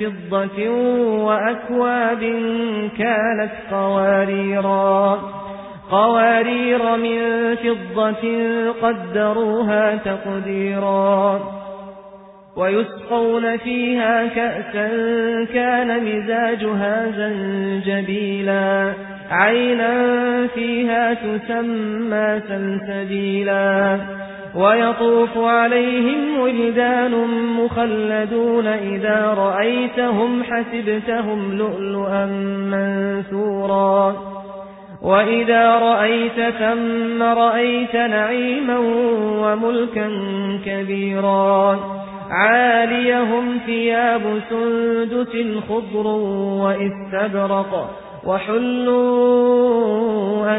فضة وأكواب كانت قواريرا قوارير من فضة قدروها تقديرا ويسقون فيها كأسا كان مزاجها زنجبيلا عينا فيها تسمى سلسبيلا. ويطوف عليهم ولدان مخلدون إذا رأيتهم حسبتهم لؤلؤا منثورا. وإذا رأيت ثم رأيت نعيما وملكا كبيرا. عاليهم ثياب سندس خضر وإستبرق وحلوا